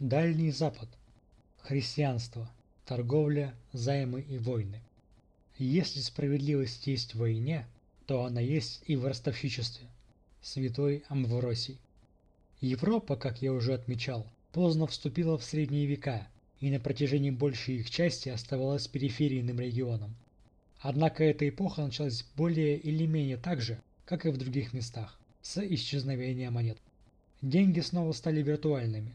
Дальний Запад. Христианство. Торговля, займы и войны. Если справедливость есть в войне, то она есть и в ростовщичестве. Святой Амвросий. Европа, как я уже отмечал, поздно вступила в средние века и на протяжении большей их части оставалась периферийным регионом. Однако эта эпоха началась более или менее так же, как и в других местах, с исчезновения монет. Деньги снова стали виртуальными.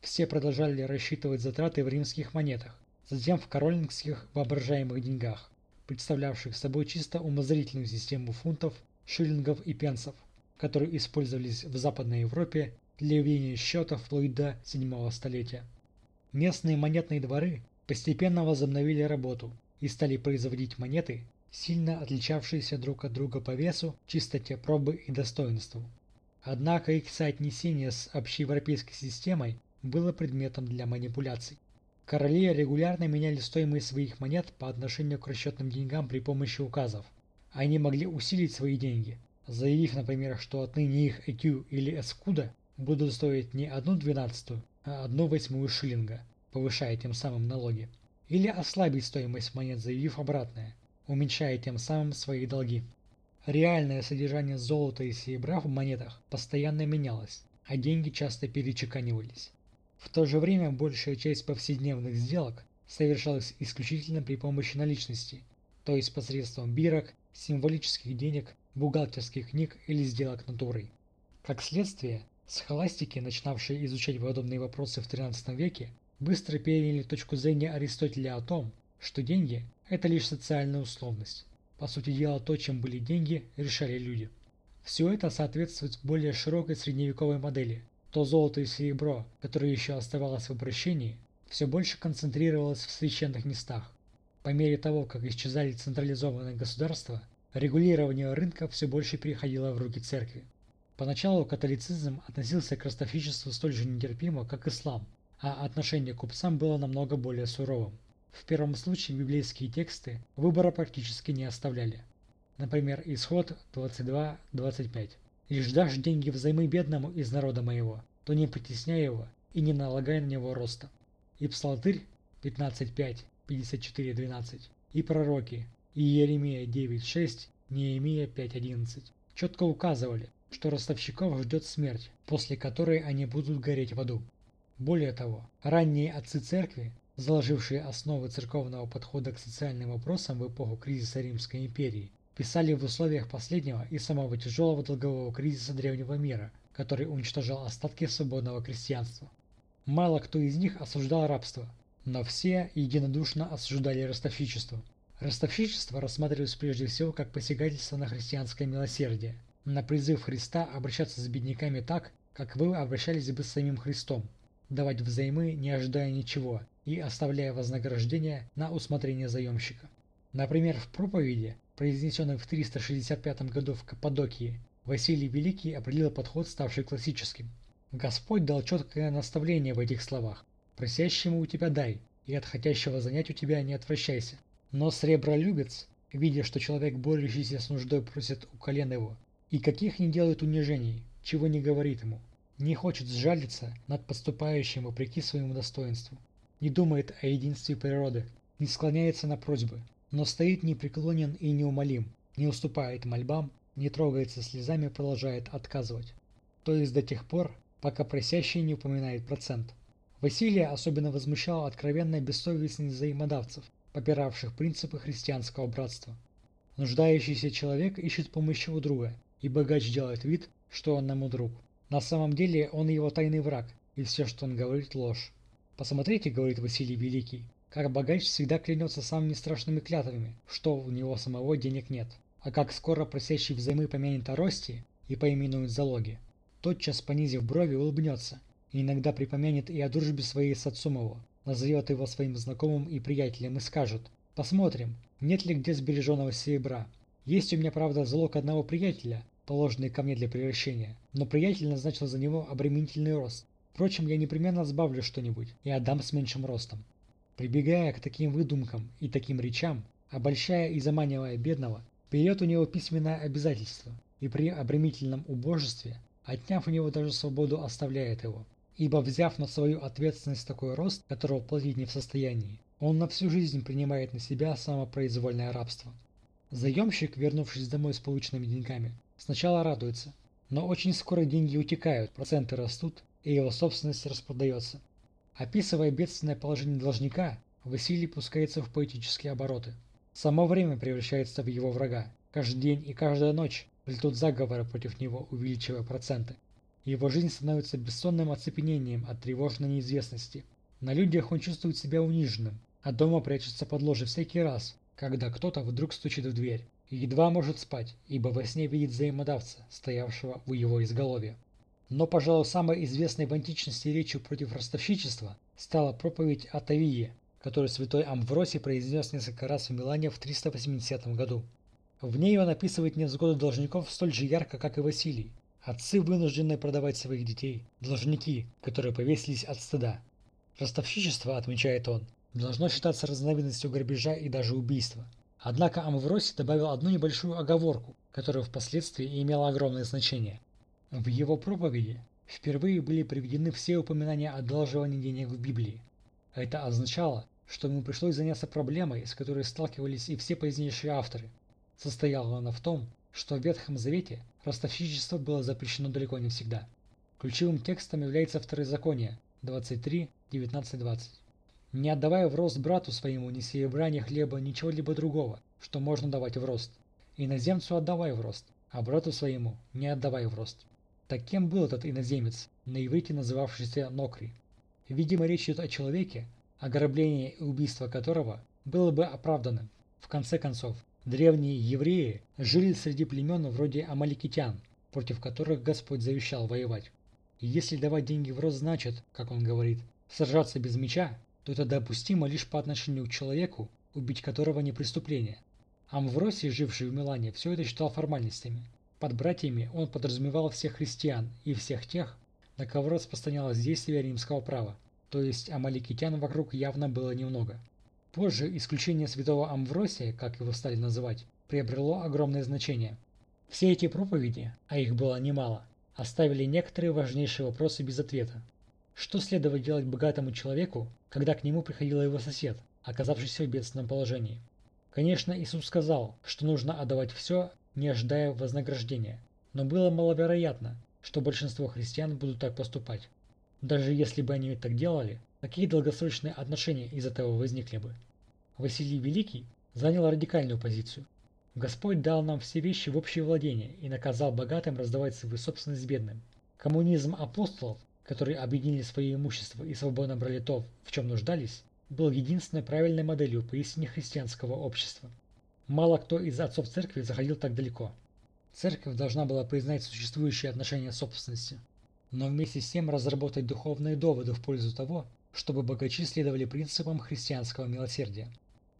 Все продолжали рассчитывать затраты в римских монетах, затем в королингских воображаемых деньгах, представлявших собой чисто умозрительную систему фунтов, шиллингов и пенсов, которые использовались в Западной Европе для ведения счетов вплоть до 7 столетия. Местные монетные дворы постепенно возобновили работу и стали производить монеты, сильно отличавшиеся друг от друга по весу, чистоте пробы и достоинству. Однако их соотнесение с общеевропейской системой было предметом для манипуляций. Короли регулярно меняли стоимость своих монет по отношению к расчетным деньгам при помощи указов. Они могли усилить свои деньги, заявив, например, что отныне их ЭКЮ или эскуда будут стоить не одну двенадцатую, а одну восьмую шиллинга, повышая тем самым налоги. Или ослабить стоимость монет, заявив обратное, уменьшая тем самым свои долги. Реальное содержание золота и серебра в монетах постоянно менялось, а деньги часто перечеканивались. В то же время большая часть повседневных сделок совершалась исключительно при помощи наличности, то есть посредством бирок, символических денег, бухгалтерских книг или сделок натурой. Как следствие, схоластики, начинавшие изучать подобные вопросы в XIII веке, быстро переняли точку зрения Аристотеля о том, что деньги – это лишь социальная условность. По сути дела, то, чем были деньги, решали люди. Все это соответствует более широкой средневековой модели. То золото и серебро, которое еще оставалось в обращении, все больше концентрировалось в священных местах. По мере того, как исчезали централизованные государства, регулирование рынка все больше переходило в руки церкви. Поначалу католицизм относился к ростовщичеству столь же нетерпимо, как ислам, а отношение к купцам было намного более суровым. В первом случае библейские тексты выбора практически не оставляли. Например, Исход 22.25. «Лишь дашь деньги взаймы бедному из народа моего, то не притесняй его и не налагай на него роста». И Псалтырь 15.5, 54.12. И пророки и Иеремия 9.6, Неемия 5.11 четко указывали, что ростовщиков ждет смерть, после которой они будут гореть в аду. Более того, ранние отцы церкви заложившие основы церковного подхода к социальным вопросам в эпоху кризиса Римской империи, писали в условиях последнего и самого тяжелого долгового кризиса древнего мира, который уничтожал остатки свободного крестьянства. Мало кто из них осуждал рабство, но все единодушно осуждали ростовщичество. Ростовщичество рассматривалось прежде всего как посягательство на христианское милосердие, на призыв Христа обращаться с бедняками так, как вы обращались бы с самим Христом, давать взаймы, не ожидая ничего, и оставляя вознаграждение на усмотрение заемщика. Например, в проповеди, произнесенной в 365 году в Каппадокии, Василий Великий определил подход, ставший классическим. Господь дал четкое наставление в этих словах. «Просящему у тебя дай, и от хотящего занять у тебя не отвращайся». Но сребролюбец, видя, что человек, борющийся с нуждой, просит у колен его, и каких не делает унижений, чего не говорит ему, не хочет сжалиться над подступающим вопреки своему достоинству, не думает о единстве природы, не склоняется на просьбы, но стоит непреклонен и неумолим, не уступает мольбам, не трогается слезами, продолжает отказывать. То есть до тех пор, пока просящий не упоминает процент. Василия особенно возмущала откровенная бессовестность взаимодавцев, попиравших принципы христианского братства. Нуждающийся человек ищет помощи у друга, и богач делает вид, что он ему друг. На самом деле он его тайный враг, и все, что он говорит, ложь. Посмотрите, говорит Василий Великий, как богач всегда клянется самыми страшными клятвами, что у него самого денег нет. А как скоро просящий взаймы помянет о росте и поименует залоги, тотчас понизив брови улыбнется, и иногда припомянет и о дружбе своей с отцом его, назовет его своим знакомым и приятелем и скажет «Посмотрим, нет ли где сбереженного серебра. Есть у меня, правда, залог одного приятеля, положенный ко мне для превращения, но приятель назначил за него обременительный рост, Впрочем, я непременно сбавлю что-нибудь и отдам с меньшим ростом. Прибегая к таким выдумкам и таким речам, обольщая и заманивая бедного, берет у него письменное обязательство и при обремительном убожестве, отняв у него даже свободу, оставляет его. ибо взяв на свою ответственность такой рост, которого платить не в состоянии, он на всю жизнь принимает на себя самопроизвольное рабство. Заемщик, вернувшись домой с полученными деньгами, сначала радуется, но очень скоро деньги утекают, проценты растут, и его собственность распродается. Описывая бедственное положение должника, Василий пускается в поэтические обороты. Само время превращается в его врага. Каждый день и каждая ночь плетут заговоры против него, увеличивая проценты. Его жизнь становится бессонным оцепенением от тревожной неизвестности. На людях он чувствует себя униженным, а дома прячется под ложе всякий раз, когда кто-то вдруг стучит в дверь едва может спать, ибо во сне видит взаимодавца, стоявшего у его изголовья. Но, пожалуй, самой известной в античности речью против ростовщичества стала проповедь о которую святой Амвросий произнес несколько раз в Милане в 380 году. В ней он описывает невзгоды должников столь же ярко, как и Василий. Отцы, вынужденные продавать своих детей, должники, которые повесились от стыда. Ростовщичество, отмечает он, должно считаться разновидностью грабежа и даже убийства. Однако Амвросий добавил одну небольшую оговорку, которая впоследствии имела огромное значение. В его проповеди впервые были приведены все упоминания о одалживании денег в Библии. Это означало, что ему пришлось заняться проблемой, с которой сталкивались и все позднейшие авторы. Состояла она в том, что в Ветхом Завете ростовщичество было запрещено далеко не всегда. Ключевым текстом является Второзаконие 23, 19, 20. Не отдавая в рост брату своему ни серебра, хлеба, ничего-либо другого, что можно давать в рост. Иноземцу отдавай в рост, а брату своему не отдавай в рост. Так кем был этот иноземец, на иврите называвшийся Нокри? Видимо, речь идет о человеке, ограбление и убийство которого было бы оправданным. В конце концов, древние евреи жили среди племен вроде амаликитян, против которых Господь завещал воевать. И если давать деньги в рост значит, как он говорит, сражаться без меча, то это допустимо лишь по отношению к человеку, убить которого не преступление. Амвросий, живший в Милане, все это считал формальностями. Под братьями он подразумевал всех христиан и всех тех, на кого распространялось действие римского права, то есть амаликитян вокруг явно было немного. Позже исключение святого Амвросия, как его стали называть, приобрело огромное значение. Все эти проповеди, а их было немало, оставили некоторые важнейшие вопросы без ответа. Что следовало делать богатому человеку, когда к нему приходил его сосед, оказавшийся в бедственном положении? Конечно, Иисус сказал, что нужно отдавать все, не ожидая вознаграждения, но было маловероятно, что большинство христиан будут так поступать. Даже если бы они так делали, какие долгосрочные отношения из этого возникли бы? Василий Великий занял радикальную позицию. Господь дал нам все вещи в общее владение и наказал богатым раздавать свою собственность бедным. Коммунизм апостолов которые объединили свое имущество и свободно брали то, в чем нуждались, был единственной правильной моделью поистине христианского общества. Мало кто из отцов церкви заходил так далеко. Церковь должна была признать существующие отношения собственности, но вместе с тем разработать духовные доводы в пользу того, чтобы богачи следовали принципам христианского милосердия.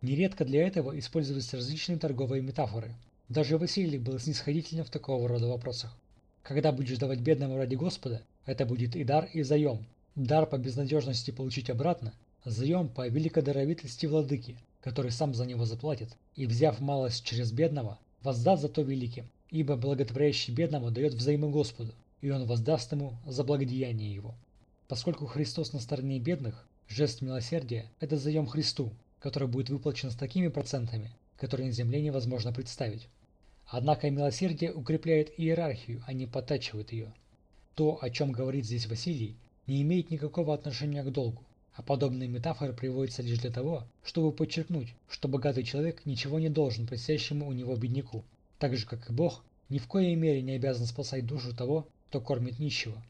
Нередко для этого использовались различные торговые метафоры. Даже Василий был снисходительным в такого рода вопросах. Когда будешь давать бедному ради Господа, это будет и дар, и заем. Дар по безнадежности получить обратно, заем по великодоровитости владыки, который сам за него заплатит, и, взяв малость через бедного, воздаст за то великим, ибо благотворящий бедному дает взаимы Господу, и он воздаст ему за благодеяние его. Поскольку Христос на стороне бедных, жест милосердия – это заем Христу, который будет выплачен с такими процентами, которые на земле невозможно представить. Однако милосердие укрепляет иерархию, а не подтачивает ее. То, о чем говорит здесь Василий, не имеет никакого отношения к долгу, а подобные метафоры приводятся лишь для того, чтобы подчеркнуть, что богатый человек ничего не должен просящему у него бедняку, так же как и Бог ни в коей мере не обязан спасать душу того, кто кормит нищего.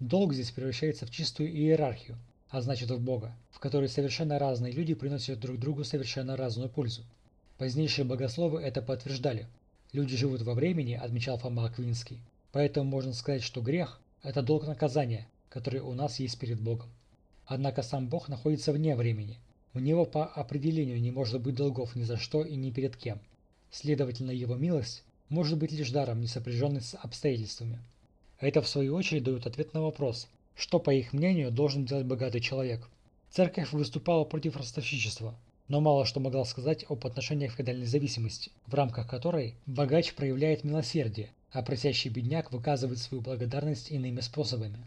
Долг здесь превращается в чистую иерархию, а значит в Бога, в которой совершенно разные люди приносят друг другу совершенно разную пользу. Позднейшие богословы это подтверждали. Люди живут во времени, отмечал Фома Аквинский, поэтому можно сказать, что грех это долг наказания, который у нас есть перед Богом. Однако сам Бог находится вне времени. У него по определению не может быть долгов ни за что и ни перед кем. Следовательно, его милость может быть лишь даром, не сопряженный с обстоятельствами. Это в свою очередь дает ответ на вопрос, что, по их мнению, должен делать богатый человек. Церковь выступала против ростовщичества, но мало что могла сказать об отношениях феодальной зависимости, в рамках которой богач проявляет милосердие, а просящий бедняк выказывает свою благодарность иными способами.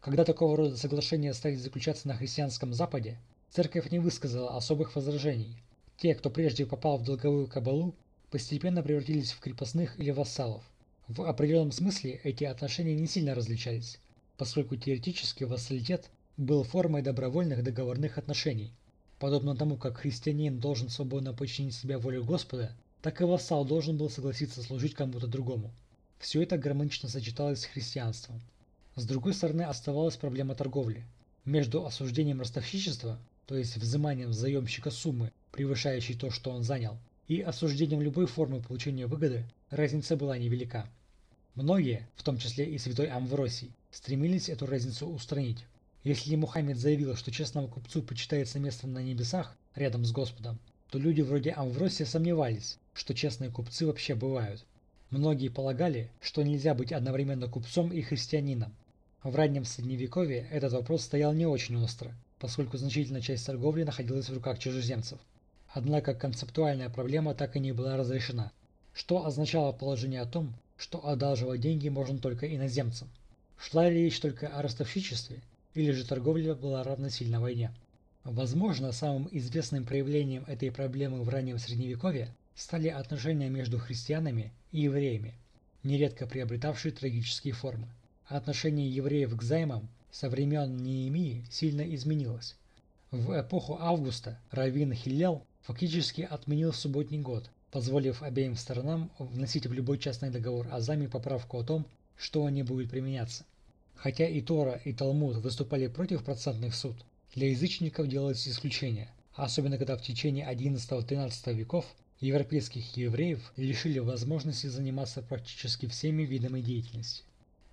Когда такого рода соглашения стали заключаться на христианском Западе, церковь не высказала особых возражений. Те, кто прежде попал в долговую кабалу, постепенно превратились в крепостных или вассалов. В определенном смысле эти отношения не сильно различались, поскольку теоретически вассалитет был формой добровольных договорных отношений. Подобно тому, как христианин должен свободно подчинить себя воле Господа, так и вассал должен был согласиться служить кому-то другому. Все это гармонично сочеталось с христианством. С другой стороны оставалась проблема торговли. Между осуждением ростовщичества, то есть взиманием заемщика суммы, превышающей то, что он занял, и осуждением любой формы получения выгоды, разница была невелика. Многие, в том числе и святой Амвросий, стремились эту разницу устранить. Если Мухаммед заявил, что честному купцу почитается место на небесах рядом с Господом, то люди вроде Амвросия сомневались, что честные купцы вообще бывают. Многие полагали, что нельзя быть одновременно купцом и христианином. В раннем средневековье этот вопрос стоял не очень остро, поскольку значительная часть торговли находилась в руках чужеземцев. Однако концептуальная проблема так и не была разрешена, что означало положение о том, что одалживать деньги можно только иноземцам. Шла ли речь только о ростовщичестве, или же торговля была равносильна войне. Возможно, самым известным проявлением этой проблемы в раннем средневековье стали отношения между христианами и евреями, нередко приобретавшие трагические формы. Отношение евреев к займам со времен Неемии сильно изменилось. В эпоху Августа Равин Хиллел фактически отменил субботний год, позволив обеим сторонам вносить в любой частный договор о займе поправку о том, что он не будет применяться. Хотя и Тора, и Талмуд выступали против процентных суд, для язычников делались исключения, особенно когда в течение 11-13 веков европейских евреев лишили возможности заниматься практически всеми видами деятельности.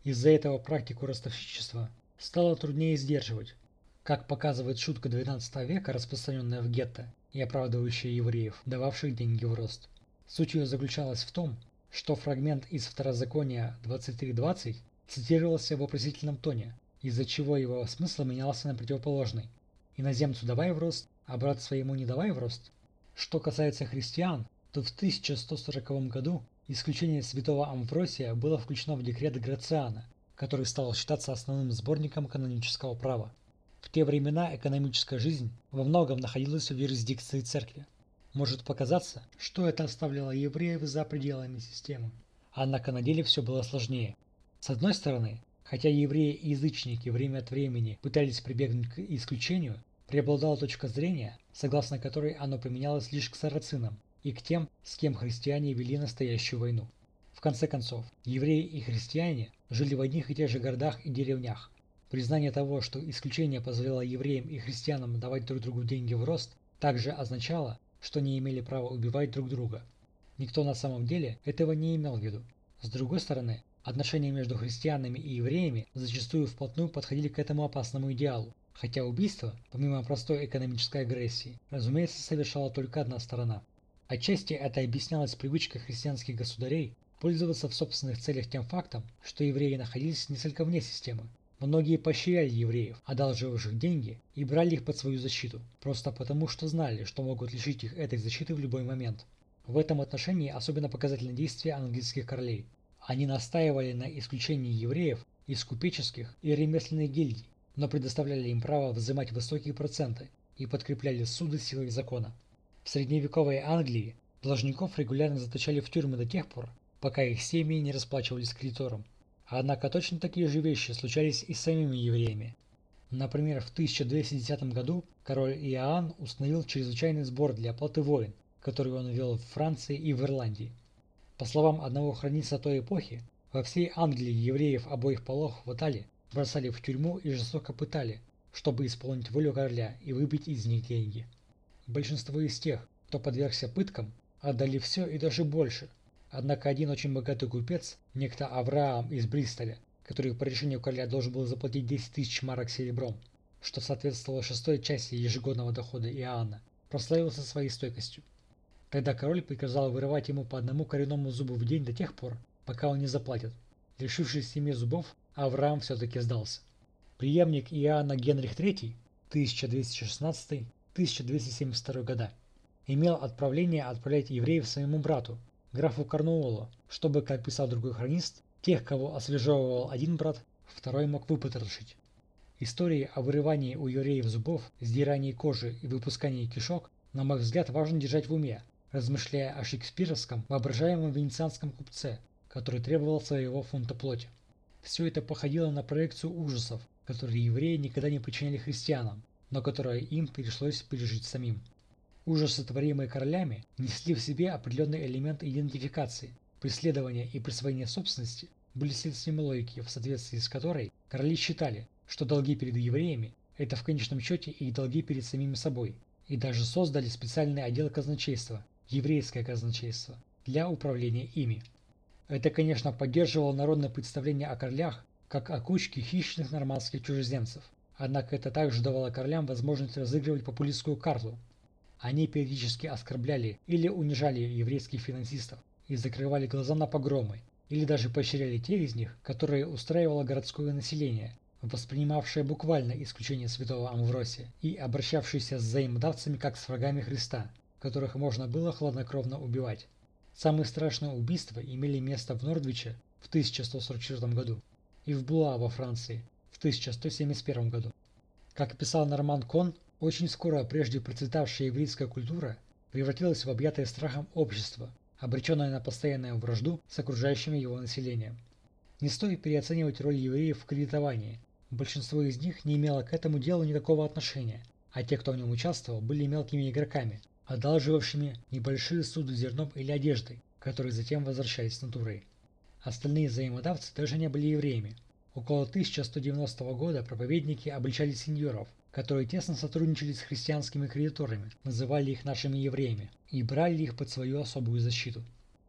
Из-за этого практику ростовщичества стало труднее сдерживать. Как показывает шутка 12 века, распространенная в гетто и оправдывающая евреев, дававших деньги в рост. Суть ее заключалась в том, что фрагмент из Второзакония 23.20 цитировался в вопросительном тоне, из-за чего его смысл менялся на противоположный. Иноземцу давай в рост, а брат своему не давай в рост. Что касается христиан, то в 1140 году исключение святого Амвросия было включено в декрет Грациана, который стал считаться основным сборником канонического права. В те времена экономическая жизнь во многом находилась в юрисдикции церкви. Может показаться, что это оставляло евреев за пределами системы. Однако на деле все было сложнее. С одной стороны, хотя евреи и язычники время от времени пытались прибегнуть к исключению, преобладала точка зрения, согласно которой оно применялось лишь к сарацинам и к тем, с кем христиане вели настоящую войну. В конце концов, евреи и христиане жили в одних и тех же городах и деревнях. Признание того, что исключение позволяло евреям и христианам давать друг другу деньги в рост, также означало, что не имели права убивать друг друга. Никто на самом деле этого не имел в виду. С другой стороны, Отношения между христианами и евреями зачастую вплотную подходили к этому опасному идеалу, хотя убийство, помимо простой экономической агрессии, разумеется, совершала только одна сторона. Отчасти это объяснялось привычкой христианских государей пользоваться в собственных целях тем фактом, что евреи находились несколько вне системы. Многие поощряли евреев, одалживавших деньги, и брали их под свою защиту, просто потому что знали, что могут лишить их этой защиты в любой момент. В этом отношении особенно показательно действие английских королей, они настаивали на исключении евреев из купеческих и ремесленных гильдий, но предоставляли им право взимать высокие проценты и подкрепляли суды силой закона. В средневековой Англии должников регулярно заточали в тюрьмы до тех пор, пока их семьи не расплачивались кредиторам. Однако точно такие же вещи случались и с самими евреями. Например, в 1210 году король Иоанн установил чрезвычайный сбор для оплаты войн, который он вел в Франции и в Ирландии. По словам одного хранителя той эпохи, во всей Англии евреев обоих полов хватали, бросали в тюрьму и жестоко пытали, чтобы исполнить волю короля и выбить из них деньги. Большинство из тех, кто подвергся пыткам, отдали все и даже больше. Однако один очень богатый купец, некто Авраам из Бристоля, который по решению короля должен был заплатить 10 тысяч марок серебром, что соответствовало шестой части ежегодного дохода Иоанна, прославился своей стойкостью. Тогда король приказал вырывать ему по одному коренному зубу в день до тех пор, пока он не заплатит. Лишившись семи зубов, Авраам все-таки сдался. Приемник Иоанна Генрих III 1216-1272 года имел отправление отправлять евреев своему брату, графу Корнуолу, чтобы, как писал другой хронист, тех, кого освежевывал один брат, второй мог выпотрошить. Истории о вырывании у евреев зубов, сдирании кожи и выпускании кишок, на мой взгляд, важно держать в уме, размышляя о шекспировском воображаемом венецианском купце, который требовал своего фунта плоти. Все это походило на проекцию ужасов, которые евреи никогда не причиняли христианам, но которые им пришлось пережить самим. Ужасы, творимые королями, несли в себе определенный элемент идентификации. Преследование и присвоение собственности были следствием логики, в соответствии с которой короли считали, что долги перед евреями – это в конечном счете их долги перед самими собой, и даже создали специальный отдел казначейства – еврейское казначейство – для управления ими. Это, конечно, поддерживало народное представление о королях как о кучке хищных нормандских чужеземцев, однако это также давало королям возможность разыгрывать популистскую карту. Они периодически оскорбляли или унижали еврейских финансистов и закрывали глаза на погромы, или даже поощряли те из них, которые устраивало городское население, воспринимавшее буквально исключение святого Амвросия и обращавшееся с взаимодавцами как с врагами Христа, которых можно было хладнокровно убивать. Самые страшные убийства имели место в Нордвиче в 1144 году и в Блуа во Франции в 1171 году. Как писал Норман Кон, очень скоро прежде процветавшая еврейская культура превратилась в объятое страхом общество, обреченное на постоянную вражду с окружающим его населением. Не стоит переоценивать роль евреев в кредитовании. Большинство из них не имело к этому делу никакого отношения, а те, кто в нем участвовал, были мелкими игроками, одалживавшими небольшие суды зерном или одеждой, которые затем возвращались натурой. Остальные взаимодавцы даже не были евреями. Около 1190 года проповедники обличали сеньоров, которые тесно сотрудничали с христианскими кредиторами, называли их нашими евреями и брали их под свою особую защиту.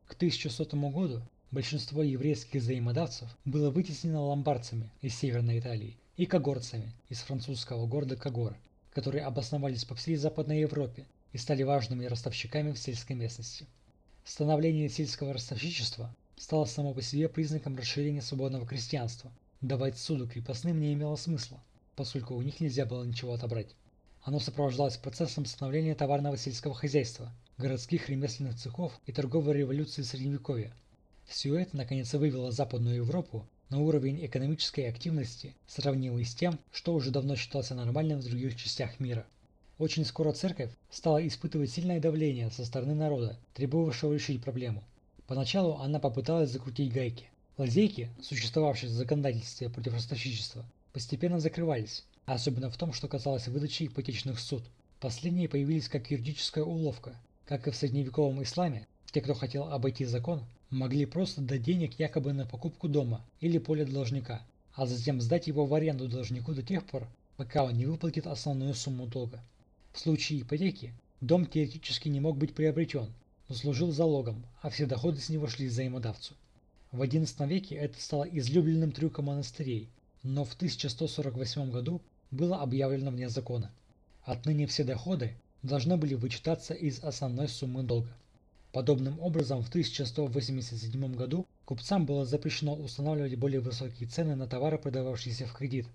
К 1100 году большинство еврейских взаимодавцев было вытеснено ломбардцами из Северной Италии и когорцами из французского города Когор, которые обосновались по всей Западной Европе и стали важными ростовщиками в сельской местности. Становление сельского ростовщичества стало само по себе признаком расширения свободного крестьянства. Давать суду крепостным не имело смысла, поскольку у них нельзя было ничего отобрать. Оно сопровождалось процессом становления товарного сельского хозяйства, городских ремесленных цехов и торговой революции Средневековья. Все это наконец вывело Западную Европу на уровень экономической активности, сравнимый с тем, что уже давно считался нормальным в других частях мира. Очень скоро церковь стала испытывать сильное давление со стороны народа, требовавшего решить проблему. Поначалу она попыталась закрутить гайки. Лазейки, существовавшие в законодательстве против ростовщичества, постепенно закрывались, особенно в том, что касалось выдачи ипотечных суд. Последние появились как юридическая уловка. Как и в средневековом исламе, те, кто хотел обойти закон, могли просто дать денег якобы на покупку дома или поля должника, а затем сдать его в аренду должнику до тех пор, пока он не выплатит основную сумму долга. В случае ипотеки дом теоретически не мог быть приобретен, но служил залогом, а все доходы с него шли взаимодавцу. В XI веке это стало излюбленным трюком монастырей, но в 1148 году было объявлено вне закона. Отныне все доходы должны были вычитаться из основной суммы долга. Подобным образом в 1187 году купцам было запрещено устанавливать более высокие цены на товары, продававшиеся в кредит.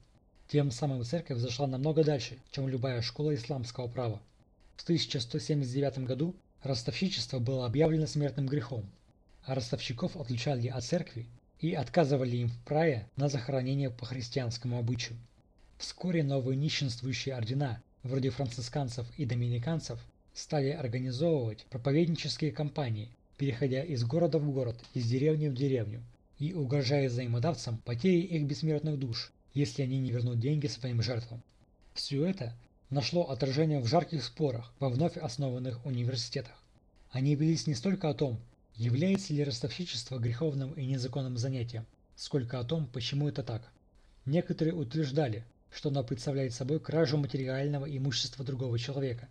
Тем самым церковь зашла намного дальше, чем любая школа исламского права. В 1179 году ростовщичество было объявлено смертным грехом, а ростовщиков отличали от церкви и отказывали им в праве на захоронение по христианскому обычаю. Вскоре новые нищенствующие ордена, вроде францисканцев и доминиканцев, стали организовывать проповеднические кампании, переходя из города в город, из деревни в деревню, и угрожая взаимодавцам потерей их бессмертных душ, если они не вернут деньги своим жертвам. Все это нашло отражение в жарких спорах во вновь основанных университетах. Они велись не столько о том, является ли ростовщичество греховным и незаконным занятием, сколько о том, почему это так. Некоторые утверждали, что оно представляет собой кражу материального имущества другого человека.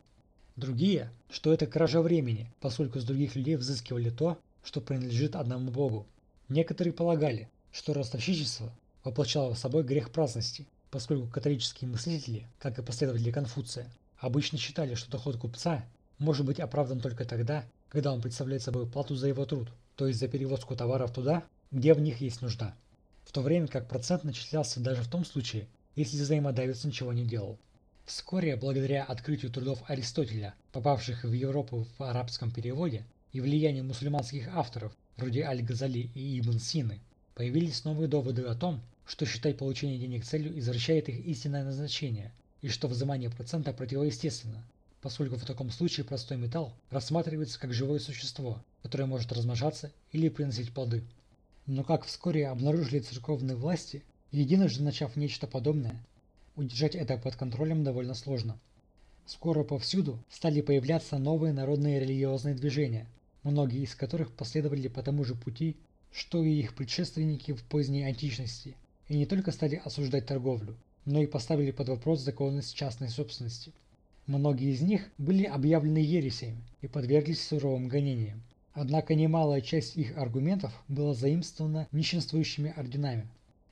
Другие, что это кража времени, поскольку с других людей взыскивали то, что принадлежит одному Богу. Некоторые полагали, что ростовщичество воплощало в собой грех праздности, поскольку католические мыслители, как и последователи Конфуция, обычно считали, что доход купца может быть оправдан только тогда, когда он представляет собой плату за его труд, то есть за перевозку товаров туда, где в них есть нужда. В то время как процент начислялся даже в том случае, если взаимодавец ничего не делал. Вскоре, благодаря открытию трудов Аристотеля, попавших в Европу в арабском переводе, и влиянию мусульманских авторов, вроде Аль-Газали и Ибн Сины, появились новые доводы о том, что считать получение денег целью извращает их истинное назначение, и что взимание процента противоестественно, поскольку в таком случае простой металл рассматривается как живое существо, которое может размножаться или приносить плоды. Но как вскоре обнаружили церковные власти, единожды начав нечто подобное, удержать это под контролем довольно сложно. Скоро повсюду стали появляться новые народные религиозные движения, многие из которых последовали по тому же пути, что и их предшественники в поздней античности, и не только стали осуждать торговлю, но и поставили под вопрос законность частной собственности. Многие из них были объявлены ересями и подверглись суровым гонениям. Однако немалая часть их аргументов была заимствована нищенствующими орденами.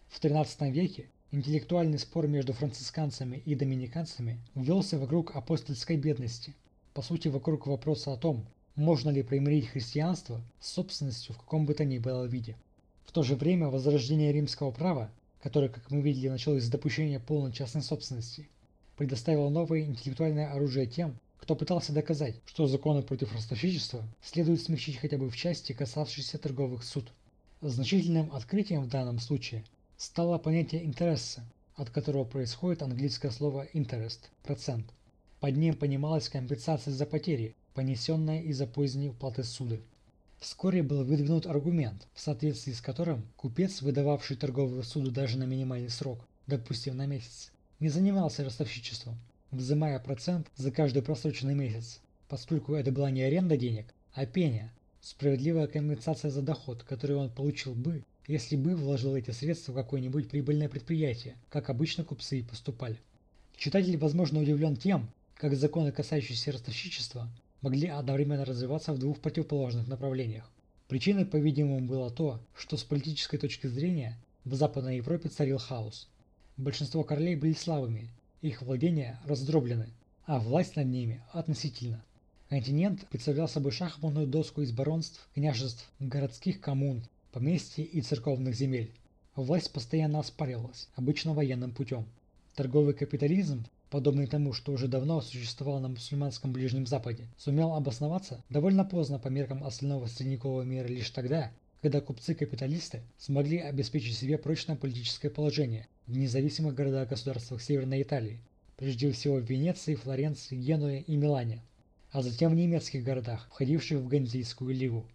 В XIII веке интеллектуальный спор между францисканцами и доминиканцами велся вокруг апостольской бедности, по сути вокруг вопроса о том, можно ли примирить христианство с собственностью в каком бы то ни было виде. В то же время возрождение римского права, которое, как мы видели, началось с допущения полной частной собственности, предоставило новое интеллектуальное оружие тем, кто пытался доказать, что законы против ростовщичества следует смягчить хотя бы в части, касавшейся торговых суд. Значительным открытием в данном случае стало понятие интереса, от которого происходит английское слово interest – процент. Под ним понималась компенсация за потери, понесенная из-за поздней уплаты суды. Вскоре был выдвинут аргумент, в соответствии с которым купец, выдававший торговую суду даже на минимальный срок, допустим на месяц, не занимался ростовщичеством, взимая процент за каждый просроченный месяц, поскольку это была не аренда денег, а пеня, справедливая компенсация за доход, который он получил бы, если бы вложил эти средства в какое-нибудь прибыльное предприятие, как обычно купцы и поступали. Читатель, возможно, удивлен тем, как законы, касающиеся ростовщичества, могли одновременно развиваться в двух противоположных направлениях. Причиной, по-видимому, было то, что с политической точки зрения в Западной Европе царил хаос. Большинство королей были слабыми, их владения раздроблены, а власть над ними относительно. Континент представлял собой шахматную доску из баронств, княжеств, городских коммун, поместьй и церковных земель. Власть постоянно оспаривалась, обычно военным путем. Торговый капитализм, подобный тому, что уже давно существовал на мусульманском Ближнем Западе, сумел обосноваться довольно поздно по меркам остального средневекового мира лишь тогда, когда купцы-капиталисты смогли обеспечить себе прочное политическое положение в независимых городах-государствах Северной Италии, прежде всего в Венеции, Флоренции, Генуе и Милане, а затем в немецких городах, входивших в Ганзийскую лигу.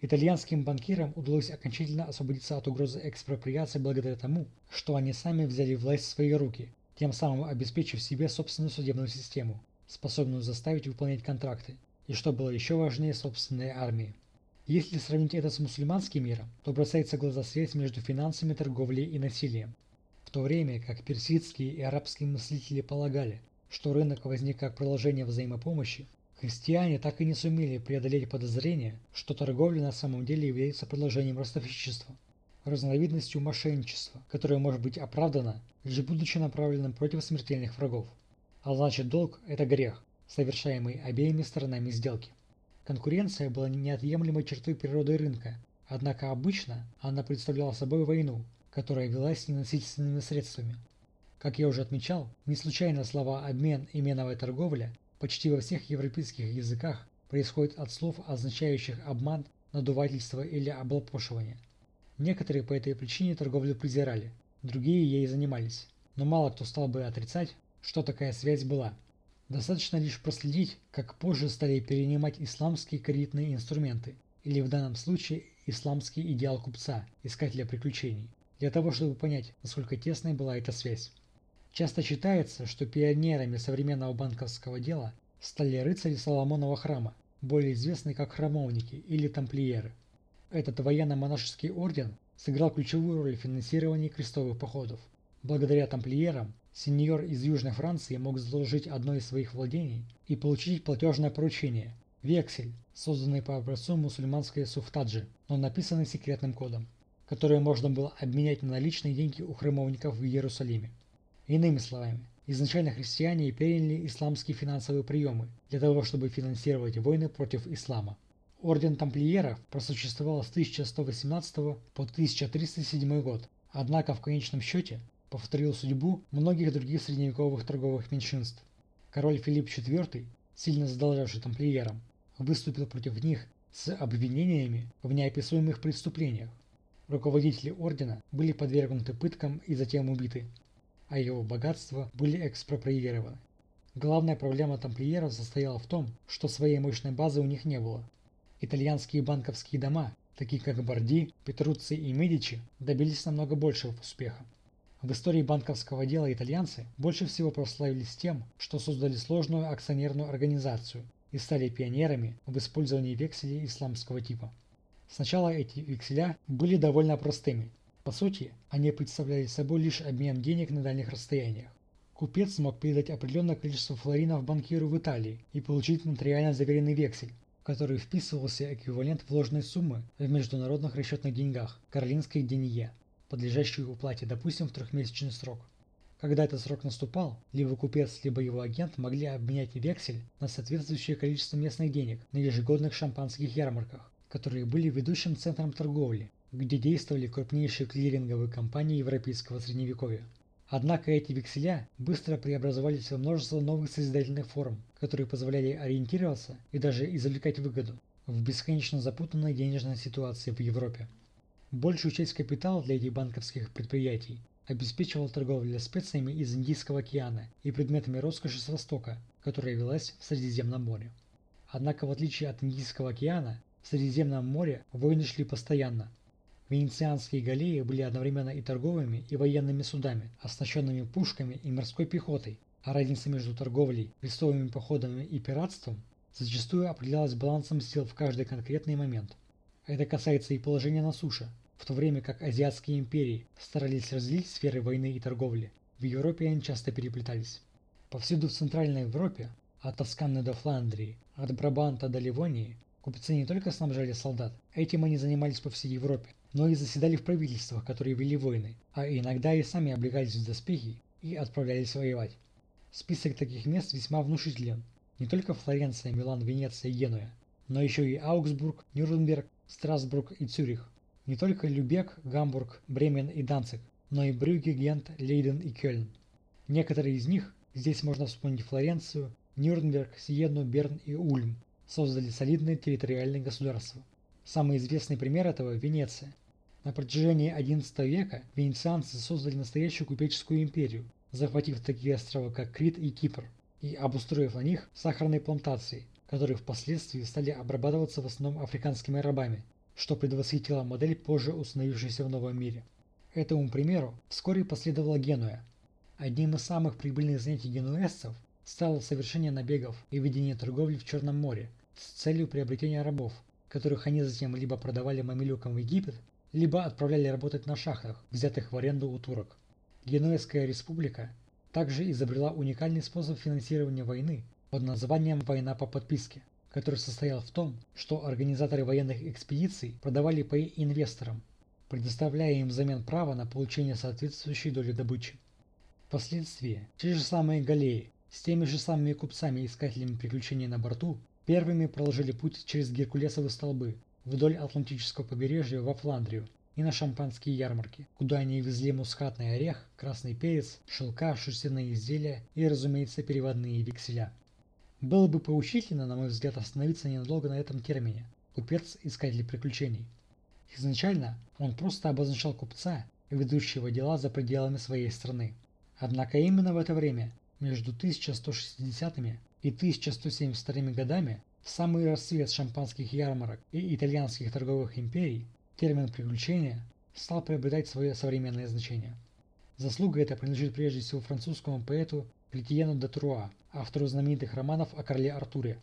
Итальянским банкирам удалось окончательно освободиться от угрозы экспроприации благодаря тому, что они сами взяли власть в свои руки, тем самым обеспечив себе собственную судебную систему, способную заставить выполнять контракты, и что было еще важнее собственной армии. Если сравнить это с мусульманским миром, то бросается в глаза связь между финансами, торговлей и насилием. В то время как персидские и арабские мыслители полагали, что рынок возник как продолжение взаимопомощи, христиане так и не сумели преодолеть подозрение, что торговля на самом деле является продолжением ростовщичества, разновидностью мошенничества, которое может быть оправдано, лишь будучи направленным против смертельных врагов. А значит долг – это грех, совершаемый обеими сторонами сделки. Конкуренция была неотъемлемой чертой природы рынка, однако обычно она представляла собой войну, которая велась ненасильственными средствами. Как я уже отмечал, не случайно слова «обмен» и «меновая торговля» почти во всех европейских языках происходят от слов, означающих обман, надувательство или облапошивание. Некоторые по этой причине торговлю презирали, другие ей занимались, но мало кто стал бы отрицать, что такая связь была – Достаточно лишь проследить, как позже стали перенимать исламские кредитные инструменты, или в данном случае исламский идеал купца, искателя приключений, для того, чтобы понять, насколько тесной была эта связь. Часто считается, что пионерами современного банковского дела стали рыцари Соломонова храма, более известные как храмовники или тамплиеры. Этот военно-монашеский орден сыграл ключевую роль в финансировании крестовых походов. Благодаря тамплиерам Сеньор из Южной Франции мог заложить одно из своих владений и получить платежное поручение – вексель, созданный по образцу мусульманской суфтаджи, но написанный секретным кодом, который можно было обменять на наличные деньги у храмовников в Иерусалиме. Иными словами, изначально христиане переняли исламские финансовые приемы для того, чтобы финансировать войны против ислама. Орден тамплиеров просуществовал с 1118 по 1307 год, однако в конечном счете повторил судьбу многих других средневековых торговых меньшинств. Король Филипп IV, сильно задолжавший тамплиерам, выступил против них с обвинениями в неописуемых преступлениях. руководители ордена были подвергнуты пыткам и затем убиты, а его богатства были экспроприированы. Главная проблема тамплиеров состояла в том, что своей мощной базы у них не было. Итальянские банковские дома, такие как Борди, Петруцци и Медичи, добились намного большего успеха. В истории банковского дела итальянцы больше всего прославились тем, что создали сложную акционерную организацию и стали пионерами в использовании векселей исламского типа. Сначала эти векселя были довольно простыми. По сути, они представляли собой лишь обмен денег на дальних расстояниях. Купец смог передать определенное количество флоринов банкиру в Италии и получить нотариально заверенный вексель, в который вписывался эквивалент вложенной суммы в международных расчетных деньгах каролинской денье, подлежащей уплате, допустим, в трехмесячный срок. Когда этот срок наступал, либо купец, либо его агент могли обменять вексель на соответствующее количество местных денег на ежегодных шампанских ярмарках, которые были ведущим центром торговли, где действовали крупнейшие клиринговые компании европейского средневековья. Однако эти векселя быстро преобразовались во множество новых созидательных форм, которые позволяли ориентироваться и даже извлекать выгоду в бесконечно запутанной денежной ситуации в Европе. Большую часть капитала для этих банковских предприятий обеспечивал торговля специями из Индийского океана и предметами роскоши с Востока, которая велась в Средиземном море. Однако в отличие от Индийского океана, в Средиземном море войны шли постоянно, Венецианские галеи были одновременно и торговыми, и военными судами, оснащенными пушками и морской пехотой, а разница между торговлей, крестовыми походами и пиратством зачастую определялась балансом сил в каждый конкретный момент. Это касается и положения на суше, в то время как азиатские империи старались разделить сферы войны и торговли, в Европе они часто переплетались. Повсюду в Центральной Европе, от Тосканы до Фландрии, от Брабанта до Ливонии, купцы не только снабжали солдат, этим они занимались по всей Европе, но и заседали в правительствах, которые вели войны, а иногда и сами облегались в доспехи и отправлялись воевать. Список таких мест весьма внушителен. Не только Флоренция, Милан, Венеция и Генуя, но еще и Аугсбург, Нюрнберг, Страсбург и Цюрих. Не только Любек, Гамбург, Бремен и Данциг, но и Брюгге, Гент, Лейден и Кёльн. Некоторые из них, здесь можно вспомнить Флоренцию, Нюрнберг, Сиену, Берн и Ульм, создали солидные территориальные государства. Самый известный пример этого – Венеция – на протяжении XI века венецианцы создали настоящую купеческую империю, захватив такие острова, как Крит и Кипр, и обустроив на них сахарные плантации, которые впоследствии стали обрабатываться в основном африканскими рабами, что предвосхитило модель, позже установившейся в Новом мире. Этому примеру вскоре последовала Генуя. Одним из самых прибыльных занятий генуэзцев стало совершение набегов и ведение торговли в Черном море с целью приобретения рабов, которых они затем либо продавали мамилюкам в Египет, либо отправляли работать на шахтах, взятых в аренду у турок. Генуэзская республика также изобрела уникальный способ финансирования войны под названием «война по подписке», который состоял в том, что организаторы военных экспедиций продавали паи инвесторам, предоставляя им взамен право на получение соответствующей доли добычи. Впоследствии те же самые галеи с теми же самыми купцами-искателями приключений на борту первыми проложили путь через Геркулесовы столбы вдоль Атлантического побережья во Фландрию и на шампанские ярмарки, куда они везли мускатный орех, красный перец, шелка, шерстяные изделия и, разумеется, переводные векселя. Было бы поучительно, на мой взгляд, остановиться ненадолго на этом термине – купец-искатель приключений. Изначально он просто обозначал купца, ведущего дела за пределами своей страны. Однако именно в это время, между 1160 и 1172 годами, в самый расцвет шампанских ярмарок и итальянских торговых империй термин «приключения» стал приобретать свое современное значение. Заслуга эта принадлежит прежде всего французскому поэту Кретьену де Труа, автору знаменитых романов о короле Артуре.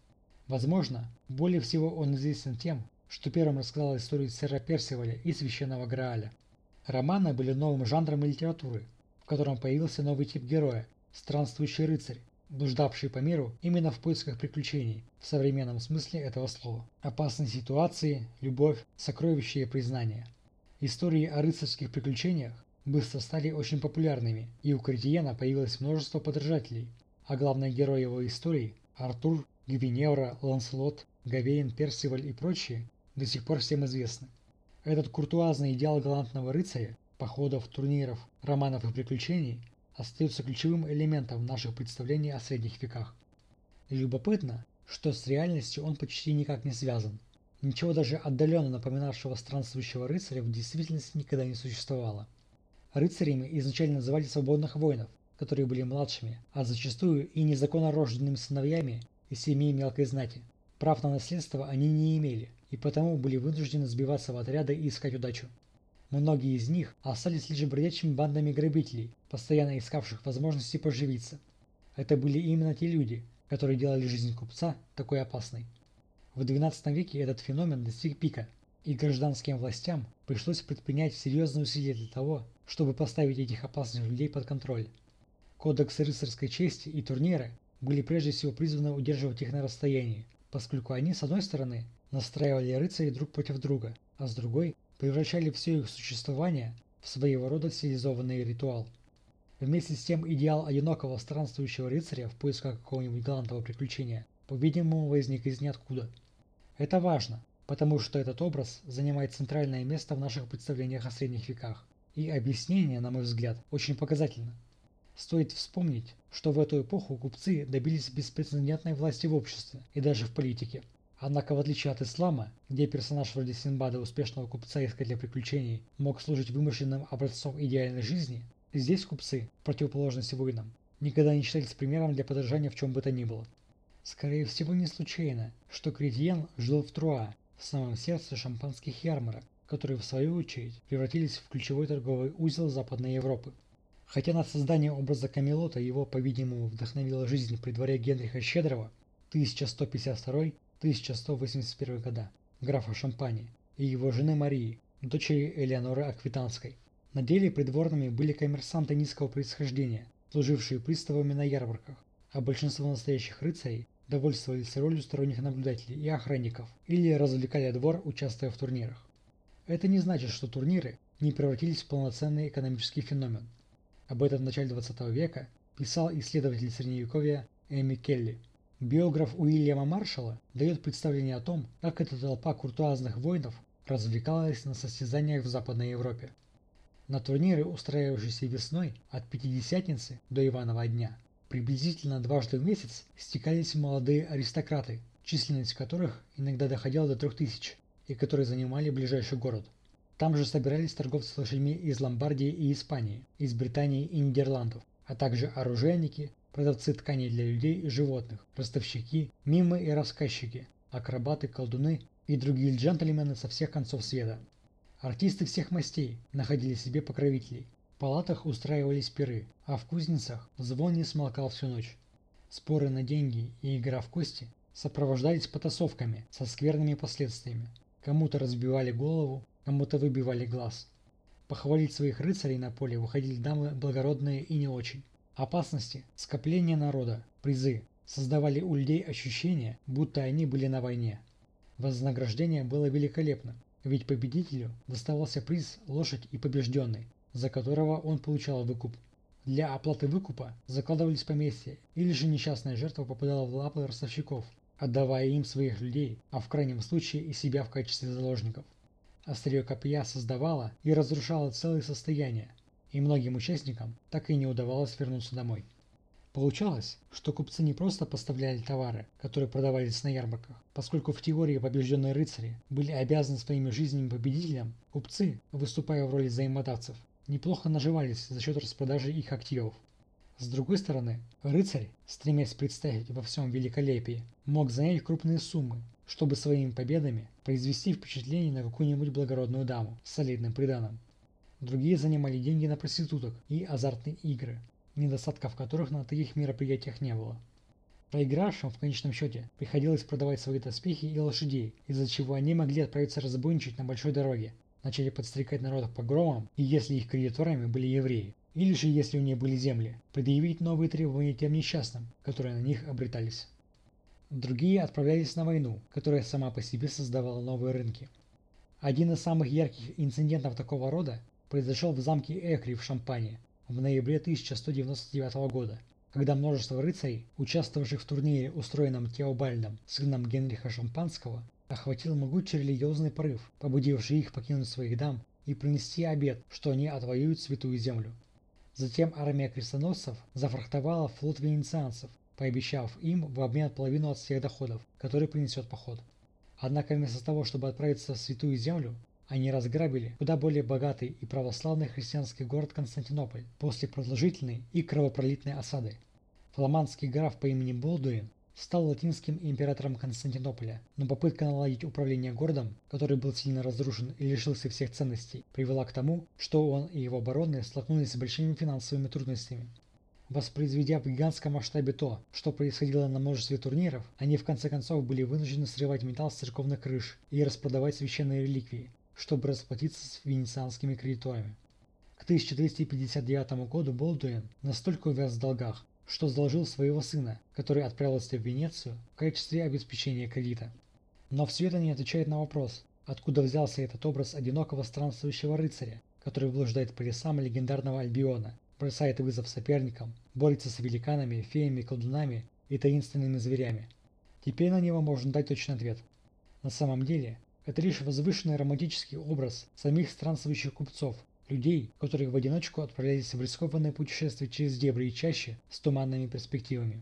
Возможно, более всего он известен тем, что первым рассказал историю сэра Персиваля и Священного Грааля. Романы были новым жанром литературы, в котором появился новый тип героя – странствующий рыцарь, блуждавший по миру именно в поисках приключений, в современном смысле этого слова. Опасные ситуации, любовь, сокровища и признание. Истории о рыцарских приключениях быстро стали очень популярными, и у Кретиена появилось множество подражателей, а главный герой его истории – Артур, Гвиневра, Ланселот, Гавейн, Персиваль и прочие – до сих пор всем известны. Этот куртуазный идеал галантного рыцаря, походов, турниров, романов и приключений – остается ключевым элементом наших представлений о средних веках. Любопытно, что с реальностью он почти никак не связан. ничего даже отдаленно напоминавшего странствующего рыцаря в действительности никогда не существовало. Рыцарями изначально называли свободных воинов, которые были младшими, а зачастую и незаконно рожденными сыновьями из семей мелкой знати. Прав на наследство они не имели, и потому были вынуждены сбиваться в отряды и искать удачу. Многие из них остались лишь бродячими бандами грабителей, постоянно искавших возможности поживиться. Это были именно те люди, которые делали жизнь купца такой опасной. В XII веке этот феномен достиг пика, и гражданским властям пришлось предпринять серьезные усилия для того, чтобы поставить этих опасных людей под контроль. Кодексы рыцарской чести и турниры были прежде всего призваны удерживать их на расстоянии, поскольку они, с одной стороны, настраивали рыцарей друг против друга, а с другой превращали все их существование в своего рода стилизованный ритуал. Вместе с тем идеал одинокого странствующего рыцаря в поисках какого-нибудь галантного приключения, по-видимому, возник из ниоткуда. Это важно, потому что этот образ занимает центральное место в наших представлениях о средних веках, и объяснение, на мой взгляд, очень показательно. Стоит вспомнить, что в эту эпоху купцы добились беспрецедентной власти в обществе и даже в политике. Однако в отличие от ислама, где персонаж вроде Синбада, успешного купца-искателя приключений, мог служить вымышленным образцом идеальной жизни, здесь купцы, в противоположности воинам, никогда не считались примером для подражания в чем бы то ни было. Скорее всего не случайно, что Кретьен жил в Труа, в самом сердце шампанских ярмарок, которые в свою очередь превратились в ключевой торговый узел Западной Европы. Хотя на создание образа Камелота его, по-видимому, вдохновила жизнь при дворе Генриха Щедрого 1152-1181 года, графа Шампани, и его жены Марии, дочери Элеоноры Аквитанской. На деле придворными были коммерсанты низкого происхождения, служившие приставами на ярмарках, а большинство настоящих рыцарей довольствовались ролью сторонних наблюдателей и охранников или развлекали двор, участвуя в турнирах. Это не значит, что турниры не превратились в полноценный экономический феномен – об этом в начале 20 века писал исследователь Средневековья Эми Келли. Биограф Уильяма Маршалла дает представление о том, как эта толпа куртуазных воинов развлекалась на состязаниях в Западной Европе. На турниры, устраивавшиеся весной от Пятидесятницы до Иванова дня, приблизительно дважды в месяц стекались молодые аристократы, численность которых иногда доходила до трех тысяч, и которые занимали ближайший город. Там же собирались торговцы лошадьми из Ломбардии и Испании, из Британии и Нидерландов, а также оружейники, продавцы тканей для людей и животных, ростовщики, мимы и рассказчики, акробаты, колдуны и другие джентльмены со всех концов света. Артисты всех мастей находили себе покровителей. В палатах устраивались пиры, а в кузницах звон не смолкал всю ночь. Споры на деньги и игра в кости сопровождались потасовками со скверными последствиями. Кому-то разбивали голову, кому-то выбивали глаз. Похвалить своих рыцарей на поле выходили дамы благородные и не очень. Опасности, скопление народа, призы создавали у людей ощущение, будто они были на войне. Вознаграждение было великолепным, ведь победителю доставался приз лошадь и побежденный, за которого он получал выкуп. Для оплаты выкупа закладывались поместья, или же несчастная жертва попадала в лапы ростовщиков, отдавая им своих людей, а в крайнем случае и себя в качестве заложников. Острие копья создавало и разрушало целые состояния, и многим участникам так и не удавалось вернуться домой. Получалось, что купцы не просто поставляли товары, которые продавались на ярмарках, поскольку в теории побежденные рыцари были обязаны своими жизнями победителям, купцы, выступая в роли взаимодавцев, неплохо наживались за счет распродажи их активов. С другой стороны, рыцарь, стремясь представить во всем великолепии, мог занять крупные суммы, чтобы своими победами произвести впечатление на какую-нибудь благородную даму с солидным приданым. Другие занимали деньги на проституток и азартные игры, недостатков которых на таких мероприятиях не было. Проигравшим в конечном счете приходилось продавать свои доспехи и лошадей, из-за чего они могли отправиться разбойничать на большой дороге, начали подстрекать народ к погромам, и если их кредиторами были евреи, или же если у них были земли, предъявить новые требования тем несчастным, которые на них обретались. Другие отправлялись на войну, которая сама по себе создавала новые рынки. Один из самых ярких инцидентов такого рода произошел в замке Экри в Шампане в ноябре 1199 года, когда множество рыцарей, участвовавших в турнире, устроенном Теобальдом, сыном Генриха Шампанского, охватил могучий религиозный порыв, побудивший их покинуть своих дам и принести обет, что они отвоюют святую землю. Затем армия крестоносцев зафрахтовала флот венецианцев, пообещав им в обмен половину от всех доходов, которые принесет поход. Однако вместо того, чтобы отправиться в Святую Землю, они разграбили куда более богатый и православный христианский город Константинополь после продолжительной и кровопролитной осады. Фламандский граф по имени Болдуин стал латинским императором Константинополя, но попытка наладить управление городом, который был сильно разрушен и лишился всех ценностей, привела к тому, что он и его обороны столкнулись с большими финансовыми трудностями. Воспроизведя в гигантском масштабе то, что происходило на множестве турниров, они в конце концов были вынуждены срывать металл с церковных крыш и распродавать священные реликвии, чтобы расплатиться с венецианскими кредиторами. К 1259 году Болдуин настолько увяз в долгах, что заложил своего сына, который отправился в Венецию в качестве обеспечения кредита. Но все это не отвечает на вопрос, откуда взялся этот образ одинокого странствующего рыцаря, который блуждает по лесам легендарного Альбиона, бросает вызов соперникам, борется с великанами, феями, колдунами и таинственными зверями. Теперь на него можно дать точный ответ. На самом деле, это лишь возвышенный романтический образ самих странствующих купцов, людей, которые в одиночку отправлялись в рискованное путешествие через дебри и чаще с туманными перспективами.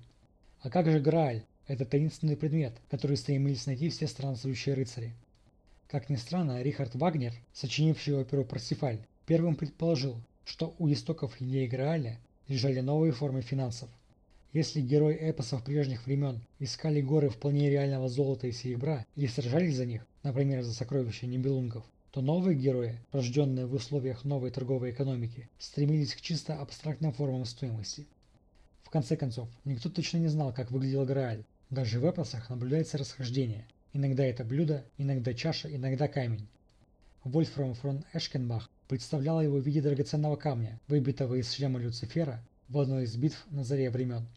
А как же Грааль, этот таинственный предмет, который стремились найти все странствующие рыцари? Как ни странно, Рихард Вагнер, сочинивший оперу «Парсифаль», первым предположил, что у истоков идеи Грааля лежали новые формы финансов. Если герои эпосов прежних времен искали горы вполне реального золота и серебра и сражались за них, например, за сокровища Нибелунгов, то новые герои, рожденные в условиях новой торговой экономики, стремились к чисто абстрактным формам стоимости. В конце концов, никто точно не знал, как выглядел Грааль. Даже в эпосах наблюдается расхождение. Иногда это блюдо, иногда чаша, иногда камень. Вольфрам фрон Эшкенбах представляла его в виде драгоценного камня, выбитого из шлема Люцифера в одной из битв на заре времен.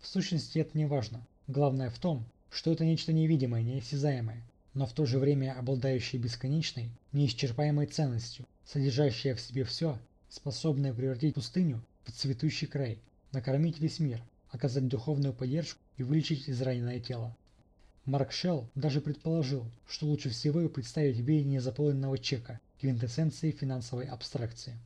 В сущности это не важно. Главное в том, что это нечто невидимое, неосязаемое, но в то же время обладающее бесконечной, неисчерпаемой ценностью, содержащее в себе все, способное превратить пустыню в цветущий край, накормить весь мир, оказать духовную поддержку и вылечить израненное тело. Марк Шелл даже предположил, что лучше всего представить видение заполненного чека, квинтэссенции финансовой абстракции.